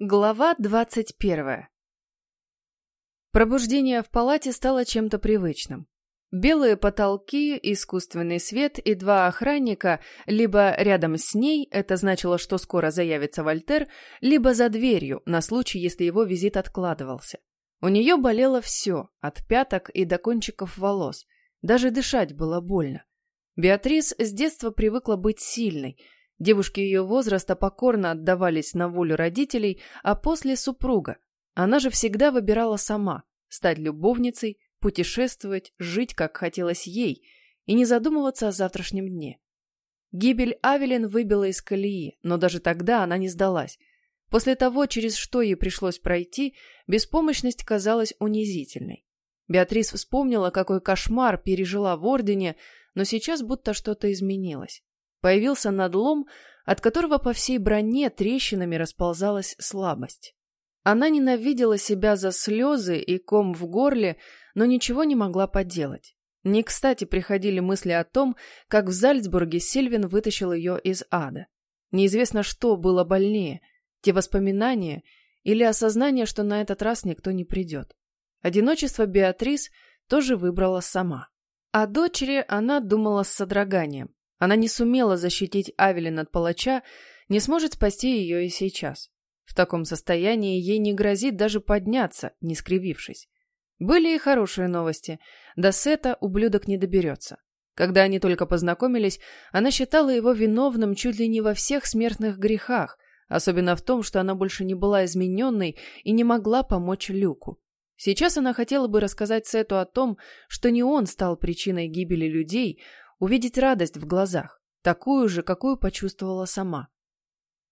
Глава двадцать первая Пробуждение в палате стало чем-то привычным. Белые потолки, искусственный свет и два охранника либо рядом с ней, это значило, что скоро заявится Вольтер, либо за дверью, на случай, если его визит откладывался. У нее болело все, от пяток и до кончиков волос. Даже дышать было больно. Беатрис с детства привыкла быть сильной – Девушки ее возраста покорно отдавались на волю родителей, а после супруга. Она же всегда выбирала сама – стать любовницей, путешествовать, жить, как хотелось ей, и не задумываться о завтрашнем дне. Гибель Авелин выбила из колеи, но даже тогда она не сдалась. После того, через что ей пришлось пройти, беспомощность казалась унизительной. Беатрис вспомнила, какой кошмар пережила в Ордене, но сейчас будто что-то изменилось. Появился надлом, от которого по всей броне трещинами расползалась слабость. Она ненавидела себя за слезы и ком в горле, но ничего не могла поделать. Не кстати приходили мысли о том, как в Зальцбурге Сильвин вытащил ее из ада. Неизвестно, что было больнее – те воспоминания или осознание, что на этот раз никто не придет. Одиночество Беатрис тоже выбрала сама. О дочери она думала с содроганием. Она не сумела защитить Авелин от палача, не сможет спасти ее и сейчас. В таком состоянии ей не грозит даже подняться, не скривившись. Были и хорошие новости. До Сета ублюдок не доберется. Когда они только познакомились, она считала его виновным чуть ли не во всех смертных грехах, особенно в том, что она больше не была измененной и не могла помочь Люку. Сейчас она хотела бы рассказать Сету о том, что не он стал причиной гибели людей, увидеть радость в глазах, такую же, какую почувствовала сама.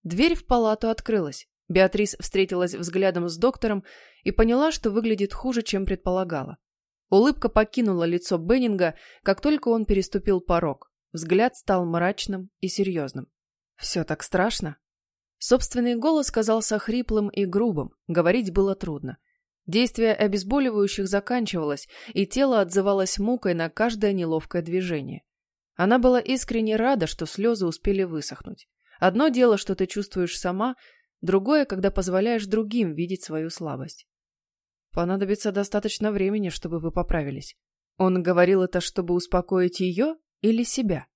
Дверь в палату открылась. Беатрис встретилась взглядом с доктором и поняла, что выглядит хуже, чем предполагала. Улыбка покинула лицо Беннинга, как только он переступил порог. Взгляд стал мрачным и серьезным. «Все так страшно?» Собственный голос казался хриплым и грубым, говорить было трудно. Действие обезболивающих заканчивалось, и тело отзывалось мукой на каждое неловкое движение. Она была искренне рада, что слезы успели высохнуть. Одно дело, что ты чувствуешь сама, другое, когда позволяешь другим видеть свою слабость. Понадобится достаточно времени, чтобы вы поправились. Он говорил это, чтобы успокоить ее или себя?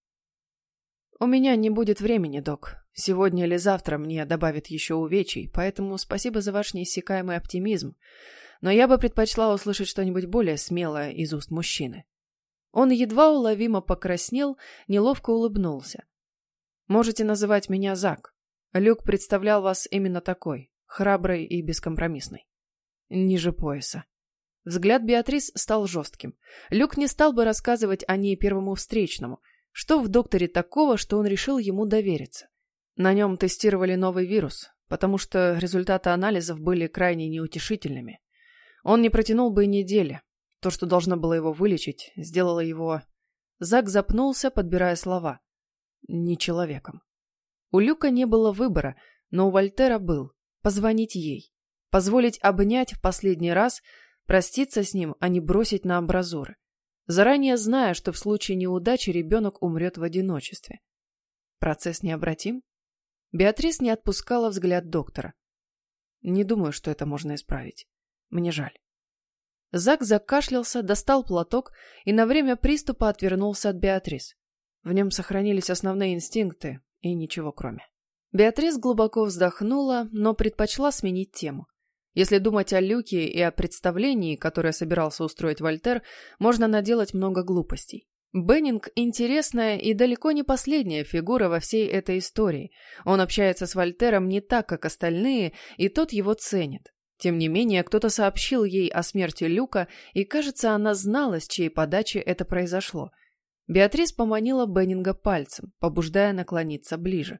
У меня не будет времени, док. Сегодня или завтра мне добавят еще увечий, поэтому спасибо за ваш неиссякаемый оптимизм. Но я бы предпочла услышать что-нибудь более смелое из уст мужчины. Он едва уловимо покраснел, неловко улыбнулся. «Можете называть меня Зак. Люк представлял вас именно такой, храброй и бескомпромиссной. Ниже пояса». Взгляд Беатрис стал жестким. Люк не стал бы рассказывать о ней первому встречному. Что в докторе такого, что он решил ему довериться? На нем тестировали новый вирус, потому что результаты анализов были крайне неутешительными. Он не протянул бы и недели, то, что должно было его вылечить, сделало его... Зак запнулся, подбирая слова. Не человеком. У Люка не было выбора, но у Вольтера был. Позвонить ей. Позволить обнять в последний раз, проститься с ним, а не бросить на амбразуры. Заранее зная, что в случае неудачи ребенок умрет в одиночестве. Процесс необратим? Беатрис не отпускала взгляд доктора. Не думаю, что это можно исправить. Мне жаль. Зак закашлялся, достал платок и на время приступа отвернулся от Беатрис. В нем сохранились основные инстинкты и ничего кроме. Беатрис глубоко вздохнула, но предпочла сменить тему. Если думать о Люке и о представлении, которое собирался устроить Вольтер, можно наделать много глупостей. Беннинг – интересная и далеко не последняя фигура во всей этой истории. Он общается с Вольтером не так, как остальные, и тот его ценит. Тем не менее, кто-то сообщил ей о смерти Люка, и, кажется, она знала, с чьей подачи это произошло. Беатрис поманила Беннинга пальцем, побуждая наклониться ближе.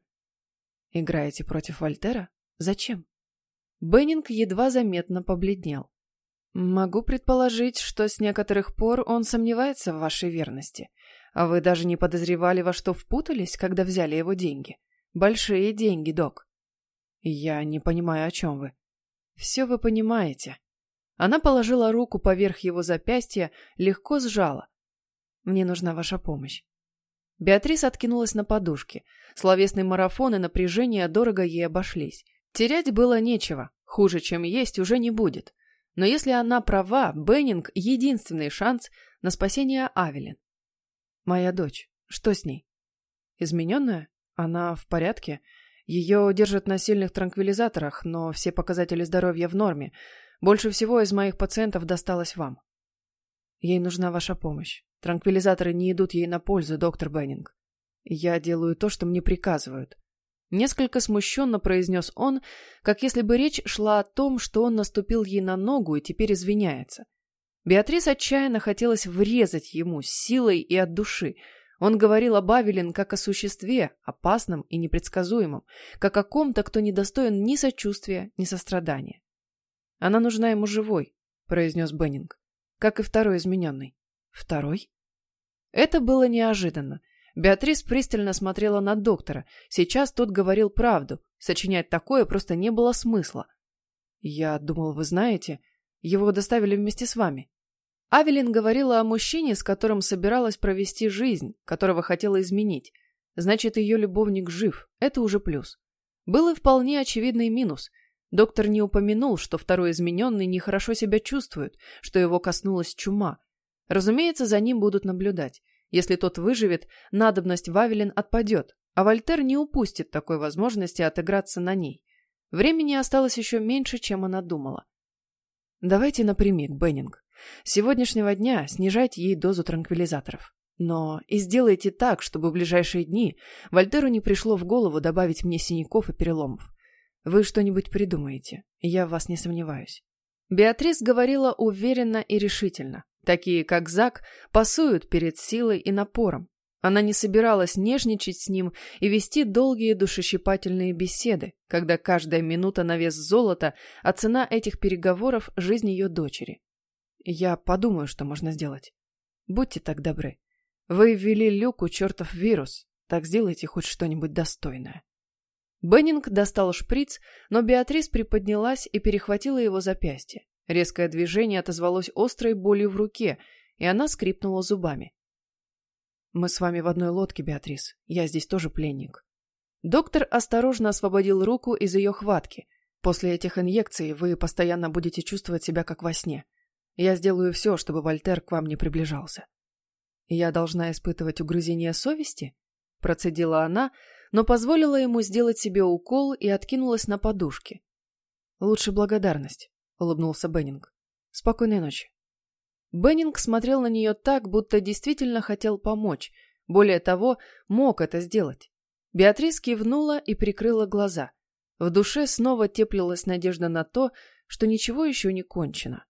«Играете против Вольтера? Зачем?» Беннинг едва заметно побледнел. «Могу предположить, что с некоторых пор он сомневается в вашей верности. А вы даже не подозревали, во что впутались, когда взяли его деньги. Большие деньги, док». «Я не понимаю, о чем вы», все вы понимаете. Она положила руку поверх его запястья, легко сжала. Мне нужна ваша помощь. Беатрис откинулась на подушке. Словесный марафон и напряжение дорого ей обошлись. Терять было нечего, хуже, чем есть, уже не будет. Но если она права, Беннинг — единственный шанс на спасение Авелин. Моя дочь. Что с ней? Измененная? Она в порядке? Ее держат на сильных транквилизаторах, но все показатели здоровья в норме. Больше всего из моих пациентов досталось вам. Ей нужна ваша помощь. Транквилизаторы не идут ей на пользу, доктор Беннинг. Я делаю то, что мне приказывают. Несколько смущенно произнес он, как если бы речь шла о том, что он наступил ей на ногу и теперь извиняется. Беатрис отчаянно хотелось врезать ему силой и от души. Он говорил об Авелин как о существе, опасном и непредсказуемом, как о ком-то, кто не достоин ни сочувствия, ни сострадания. «Она нужна ему живой», — произнес Беннинг, — «как и второй измененный». «Второй?» Это было неожиданно. Беатрис пристально смотрела на доктора. Сейчас тот говорил правду. Сочинять такое просто не было смысла. «Я думал, вы знаете. Его доставили вместе с вами». Авелин говорила о мужчине, с которым собиралась провести жизнь, которого хотела изменить. Значит, ее любовник жив. Это уже плюс. Был и вполне очевидный минус. Доктор не упомянул, что второй измененный нехорошо себя чувствует, что его коснулась чума. Разумеется, за ним будут наблюдать. Если тот выживет, надобность Вавелин отпадет, а Вольтер не упустит такой возможности отыграться на ней. Времени осталось еще меньше, чем она думала. Давайте напрямик, Беннинг. С сегодняшнего дня снижайте ей дозу транквилизаторов. Но и сделайте так, чтобы в ближайшие дни Вольтеру не пришло в голову добавить мне синяков и переломов. Вы что-нибудь придумаете, я в вас не сомневаюсь. Беатрис говорила уверенно и решительно. Такие, как Зак, пасуют перед силой и напором. Она не собиралась нежничать с ним и вести долгие душещипательные беседы, когда каждая минута на вес золота, а цена этих переговоров – жизнь ее дочери. Я подумаю, что можно сделать. Будьте так добры. Вы ввели Люку чертов вирус, так сделайте хоть что-нибудь достойное. Беннинг достал шприц, но Беатрис приподнялась и перехватила его запястье. Резкое движение отозвалось острой болью в руке, и она скрипнула зубами. «Мы с вами в одной лодке, Беатрис. Я здесь тоже пленник». Доктор осторожно освободил руку из ее хватки. «После этих инъекций вы постоянно будете чувствовать себя как во сне. Я сделаю все, чтобы Вольтер к вам не приближался». «Я должна испытывать угрызение совести?» Процедила она, но позволила ему сделать себе укол и откинулась на подушке. «Лучше благодарность. — улыбнулся Беннинг. «Спокойной ночи». Беннинг смотрел на нее так, будто действительно хотел помочь. Более того, мог это сделать. Беатрис кивнула и прикрыла глаза. В душе снова теплилась надежда на то, что ничего еще не кончено.